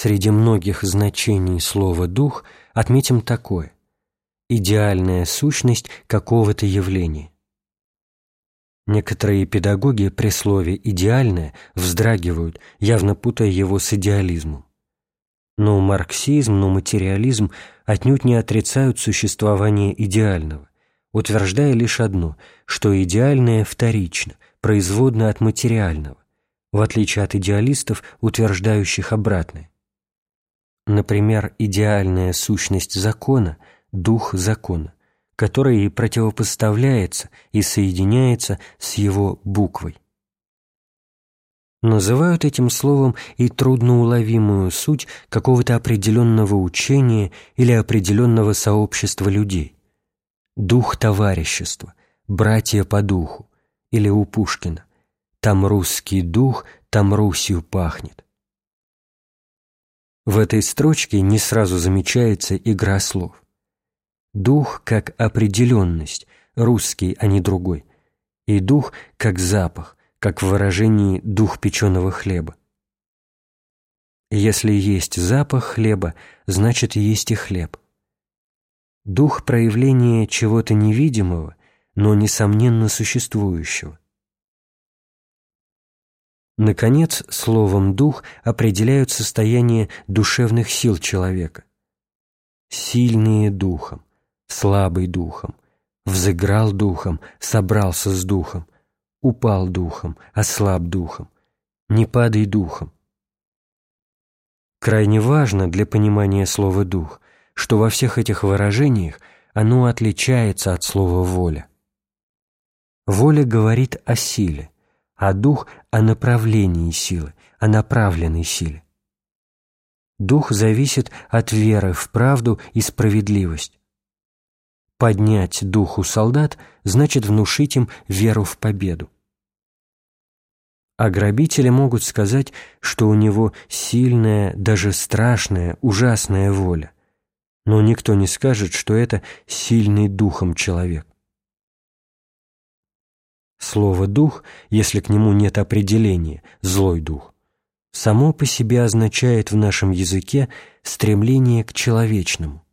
Среди многих значений слова «дух» отметим такое – идеальная сущность какого-то явления. Некоторые педагоги при слове «идеальное» вздрагивают, явно путая его с идеализмом. Но марксизм, но материализм отнюдь не отрицают существование идеального, утверждая лишь одно, что идеальное вторично, производно от материального, в отличие от идеалистов, утверждающих обратное. Например, идеальная сущность закона – дух закона, который и противопоставляется и соединяется с его буквой. Называют этим словом и трудноуловимую суть какого-то определенного учения или определенного сообщества людей. Дух товарищества, братья по духу, или у Пушкина «Там русский дух, там Русью пахнет». В этой строчке не сразу замечается игра слов. Дух как определенность, русский, а не другой, и дух как запах, как в выражении «дух печеного хлеба». Если есть запах хлеба, значит есть и хлеб. Дух проявления чего-то невидимого, но несомненно существующего. Наконец, словом «дух» определяют состояние душевных сил человека. Сильные духом, слабый духом, взыграл духом, собрался с духом, упал духом, ослаб духом, не падай духом. Крайне важно для понимания слова «дух», что во всех этих выражениях оно отличается от слова «воля». Воля говорит о силе – а дух – о направлении силы, о направленной силе. Дух зависит от веры в правду и справедливость. Поднять дух у солдат значит внушить им веру в победу. А грабители могут сказать, что у него сильная, даже страшная, ужасная воля. Но никто не скажет, что это сильный духом человек. Слово «дух», если к нему нет определения «злой дух», само по себе означает в нашем языке стремление к человечному.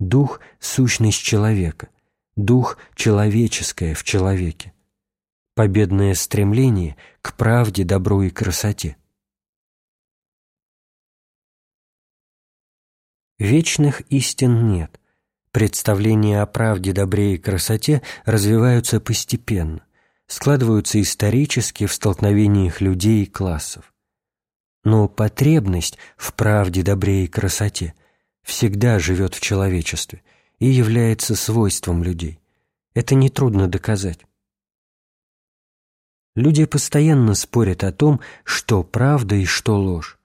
Дух – сущность человека, дух – человеческое в человеке, победное стремление к правде, добру и красоте. Вечных истин нет, Представления о правде, добре и красоте развиваются постепенно, складываются исторически в столкновениях людей и классов. Но потребность в правде, добре и красоте всегда живет в человечестве и является свойством людей. Это нетрудно доказать. Люди постоянно спорят о том, что правда и что ложь.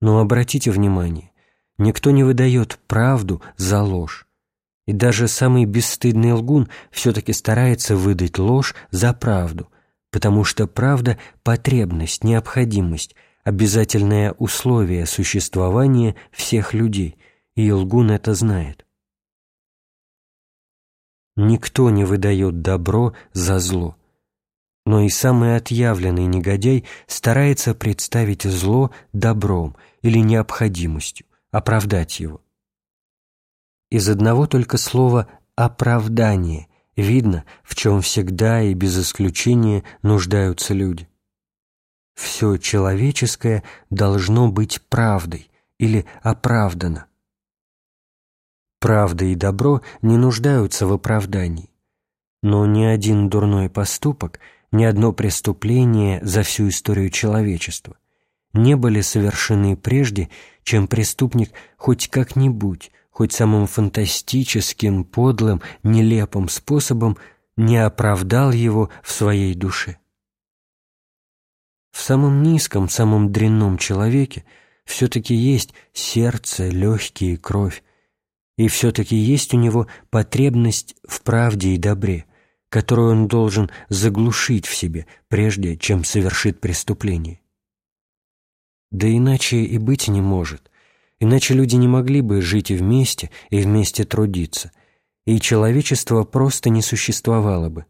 Но обратите внимание, никто не выдает правду за ложь. И даже самый бесстыдный лгун все-таки старается выдать ложь за правду, потому что правда – потребность, необходимость, обязательное условие существования всех людей, и лгун это знает. Никто не выдает добро за зло. Но и самый отъявленный негодяй старается представить зло добром или необходимостью, оправдать его. Из одного только слова «оправдание» видно, в чем всегда и без исключения нуждаются люди. Все человеческое должно быть правдой или оправдано. Правда и добро не нуждаются в оправдании, но ни один дурной поступок, ни одно преступление за всю историю человечества не были совершены прежде, чем преступник хоть как-нибудь хоть самым фантастическим, подлым, нелепым способом не оправдал его в своей душе. В самом низком, самом дрянном человеке все-таки есть сердце, легкие, кровь, и все-таки есть у него потребность в правде и добре, которую он должен заглушить в себе, прежде чем совершит преступление. Да иначе и быть не может – Иначе люди не могли бы жить и вместе, и вместе трудиться, и человечество просто не существовало бы.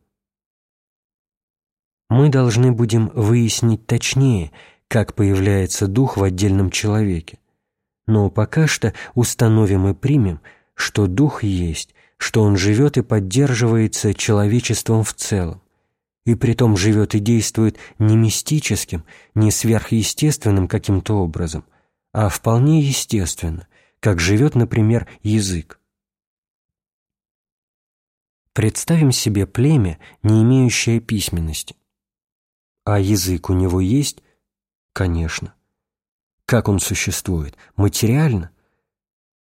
Мы должны будем выяснить точнее, как появляется дух в отдельном человеке, Но пока что установим и примем, что Дух есть, что Он живет и поддерживается человечеством в целом, и притом живет и действует не мистическим, не сверхъестественным каким-то образом, а вполне естественно, как живет, например, язык. Представим себе племя, не имеющее письменности. А язык у него есть? Конечно. Как он существует? Материально?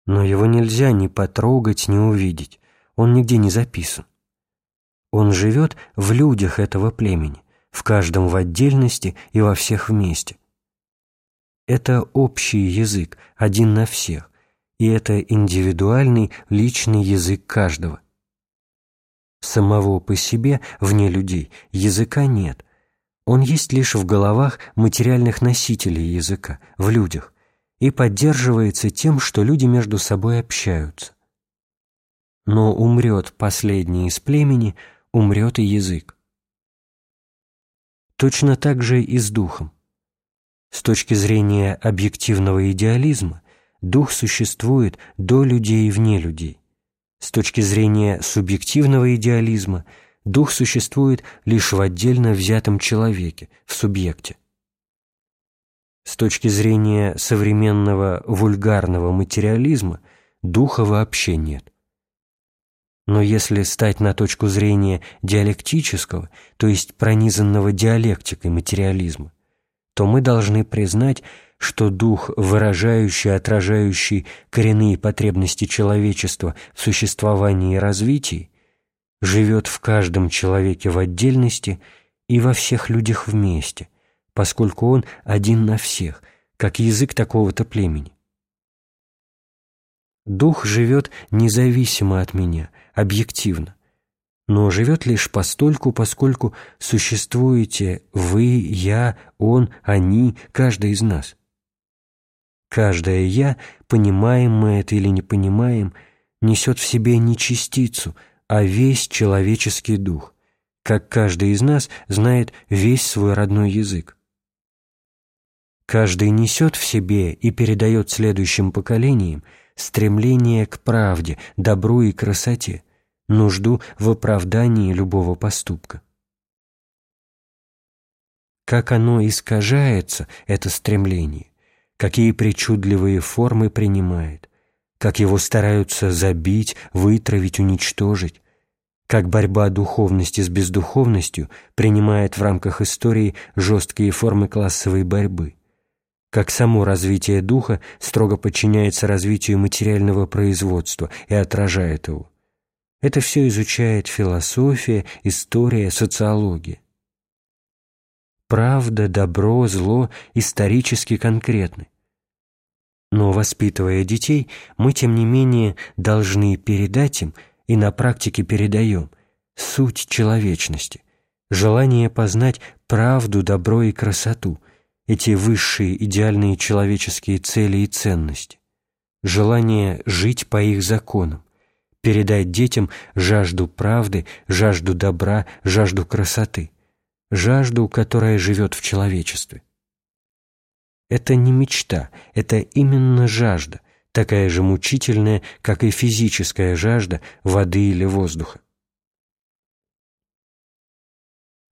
Но его нельзя ни потрогать, ни увидеть. Он нигде не записан. Он живет в людях этого племени, в каждом в отдельности и во всех вместе. Это общий язык, один на всех, и это индивидуальный личный язык каждого. Самого по себе, вне людей, языка нет – он есть лишь в головах материальных носителей языка, в людях, и поддерживается тем, что люди между собой общаются. Но умрет последний из племени, умрет и язык. Точно так же и с духом. С точки зрения объективного идеализма, дух существует до людей и вне людей. С точки зрения субъективного идеализма – дух существует лишь в отдельно взятом человеке, в субъекте. С точки зрения современного вульгарного материализма духа вообще нет. Но если стать на точку зрения диалектического, то есть пронизанного диалектикой материализма, то мы должны признать, что дух, выражающий, отражающий коренные потребности человечества в существовании и развитии, живет в каждом человеке в отдельности и во всех людях вместе, поскольку он один на всех, как язык такого-то племени. Дух живет независимо от меня, объективно, но живет лишь постольку, поскольку существуете вы, я, он, они, каждый из нас. Каждое «я», понимаем мы это или не понимаем, несет в себе не частицу – а весь человеческий дух, как каждый из нас знает весь свой родной язык. Каждый несет в себе и передает следующим поколениям стремление к правде, добру и красоте, нужду в оправдании любого поступка. Как оно искажается, это стремление, какие причудливые формы принимает, как его стараются забить, вытравить, уничтожить, как борьба духовности с бездуховностью принимает в рамках истории жесткие формы классовой борьбы, как само развитие духа строго подчиняется развитию материального производства и отражает его. Это все изучает философия, история, социология. Правда, добро, зло исторически конкретны. Но, воспитывая детей, мы, тем не менее, должны передать им и на практике передаем суть человечности, желание познать правду, добро и красоту, эти высшие идеальные человеческие цели и ценности, желание жить по их законам, передать детям жажду правды, жажду добра, жажду красоты, жажду, которая живет в человечестве. Это не мечта, это именно жажда, такая же мучительная, как и физическая жажда воды или воздуха.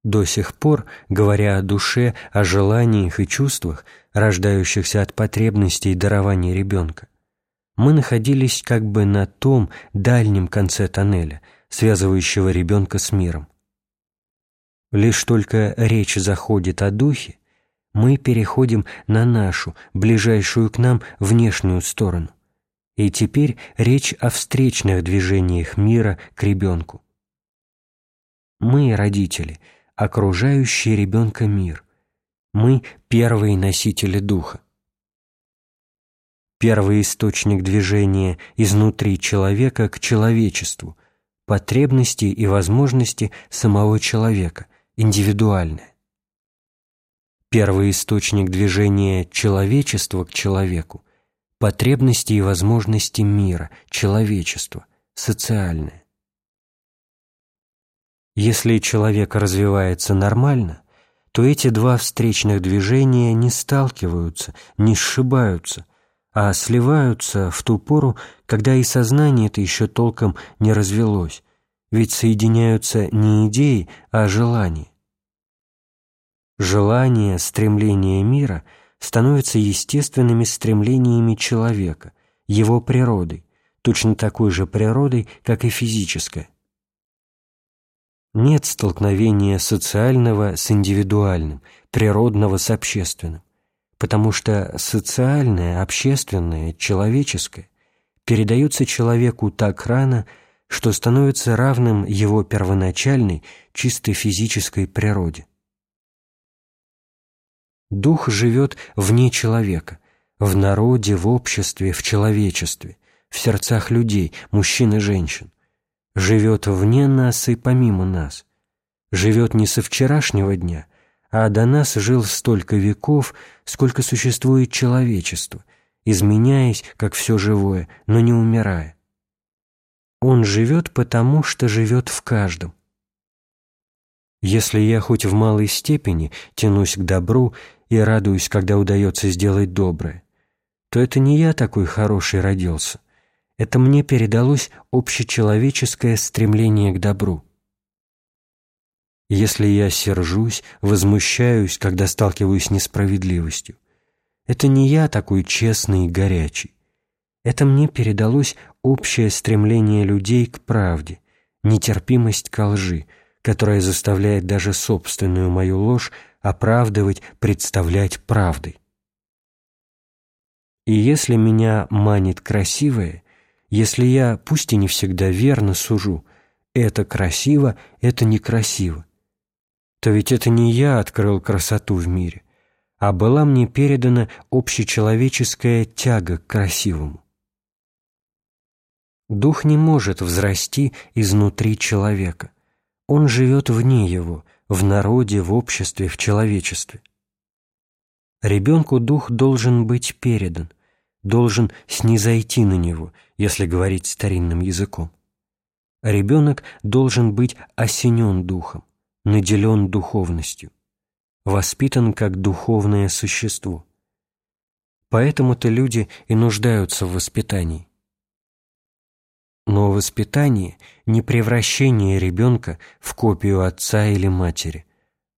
До сих пор, говоря о душе, о желаниях и чувствах, рождающихся от потребностей и дарования ребенка, мы находились как бы на том дальнем конце тоннеля, связывающего ребенка с миром. Лишь только речь заходит о духе, мы переходим на нашу, ближайшую к нам внешнюю сторону. И теперь речь о встречных движениях мира к ребенку. Мы, родители, окружающий ребенка мир. Мы – первые носители духа. Первый источник движения изнутри человека к человечеству, потребности и возможности самого человека, индивидуальное первый источник движения человечества к человеку, потребности и возможности мира, человечества, социальное. Если человек развивается нормально, то эти два встречных движения не сталкиваются, не сшибаются, а сливаются в ту пору, когда и сознание это еще толком не развелось, ведь соединяются не идеи, а желания. Желание, стремление мира становятся естественными стремлениями человека, его природой, точно такой же природой, как и физическая. Нет столкновения социального с индивидуальным, природного с общественным, потому что социальное, общественное, человеческое передается человеку так рано, что становится равным его первоначальной, чисто физической природе. Дух живет вне человека, в народе, в обществе, в человечестве, в сердцах людей, мужчин и женщин. Живет вне нас и помимо нас. Живет не со вчерашнего дня, а до нас жил столько веков, сколько существует человечество, изменяясь, как все живое, но не умирая. Он живет потому, что живет в каждом. Если я хоть в малой степени тянусь к добру и радуюсь, когда удается сделать доброе, то это не я такой хороший родился. Это мне передалось общечеловеческое стремление к добру. Если я сержусь, возмущаюсь, когда сталкиваюсь с несправедливостью, это не я такой честный и горячий. Это мне передалось общее стремление людей к правде, нетерпимость к лжи, которая заставляет даже собственную мою ложь оправдывать, представлять правдой. И если меня манит красивое, если я, пусть и не всегда верно сужу, это красиво, это некрасиво, то ведь это не я открыл красоту в мире, а была мне передана общечеловеческая тяга к красивому. Дух не может взрасти изнутри человека. Он живет вне его, в народе, в обществе, в человечестве. Ребенку дух должен быть передан, должен снизойти на него, если говорить старинным языком. Ребенок должен быть осенен духом, наделен духовностью, воспитан как духовное существо. Поэтому-то люди и нуждаются в воспитании. Но воспитание – не превращение ребенка в копию отца или матери,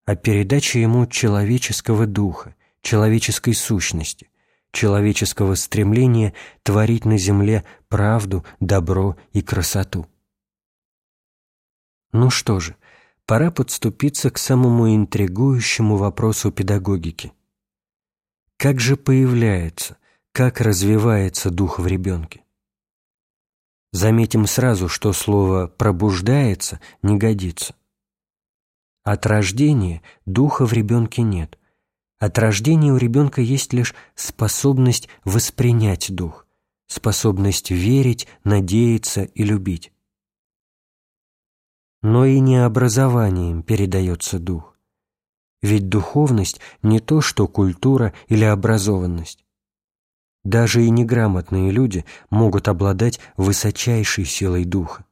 а передача ему человеческого духа, человеческой сущности, человеческого стремления творить на земле правду, добро и красоту. Ну что же, пора подступиться к самому интригующему вопросу педагогики. Как же появляется, как развивается дух в ребенке? Заметим сразу, что слово «пробуждается» не годится. От рождения духа в ребенке нет. От рождения у ребенка есть лишь способность воспринять дух, способность верить, надеяться и любить. Но и не образованием передается дух. Ведь духовность не то, что культура или образованность. Даже и неграмотные люди могут обладать высочайшей силой духа.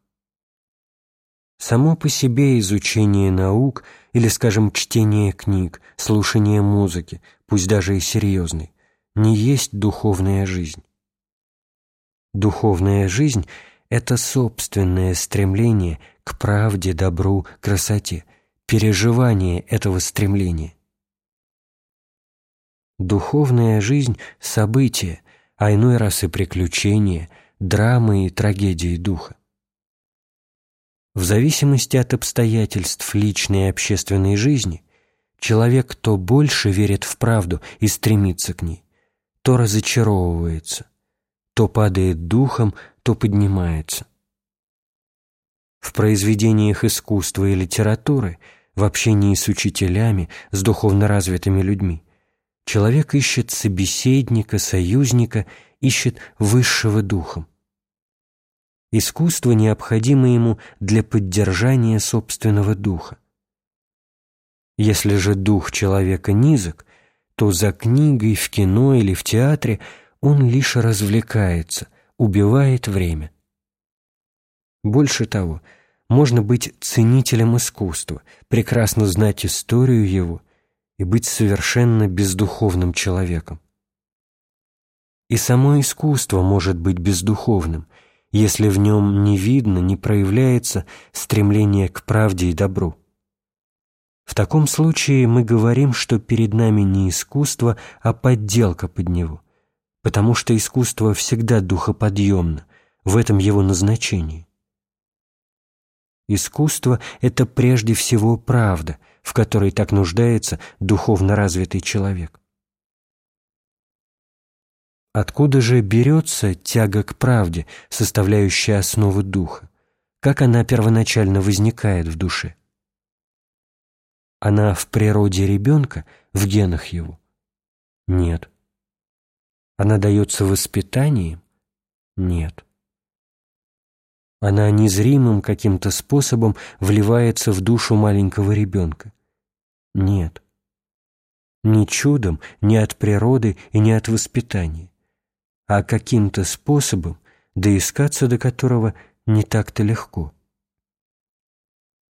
Само по себе изучение наук или, скажем, чтение книг, слушание музыки, пусть даже и серьезной, не есть духовная жизнь. Духовная жизнь – это собственное стремление к правде, добру, красоте, переживание этого стремления. Духовная жизнь – событие, а иной раз и приключения, драмы и трагедии духа. В зависимости от обстоятельств личной и общественной жизни, человек то больше верит в правду и стремится к ней, то разочаровывается, то падает духом, то поднимается. В произведениях искусства и литературы, в общении с учителями, с духовно развитыми людьми, Человек ищет собеседника, союзника, ищет высшего духом. Искусство необходимо ему для поддержания собственного духа. Если же дух человека низок, то за книгой, в кино или в театре он лишь развлекается, убивает время. Больше того, можно быть ценителем искусства, прекрасно знать историю его и быть совершенно бездуховным человеком. И само искусство может быть бездуховным, если в нем не видно, не проявляется стремление к правде и добру. В таком случае мы говорим, что перед нами не искусство, а подделка под него, потому что искусство всегда духоподъемно, в этом его назначении. Искусство — это прежде всего правда, в которой так нуждается духовно развитый человек. Откуда же берется тяга к правде, составляющая основу духа? Как она первоначально возникает в душе? Она в природе ребенка, в генах его? Нет. Она дается воспитанием? Нет. Она незримым каким-то способом вливается в душу маленького ребенка? Нет. Ни чудом, ни от природы и ни от воспитания, а каким-то способом, доискаться до которого не так-то легко –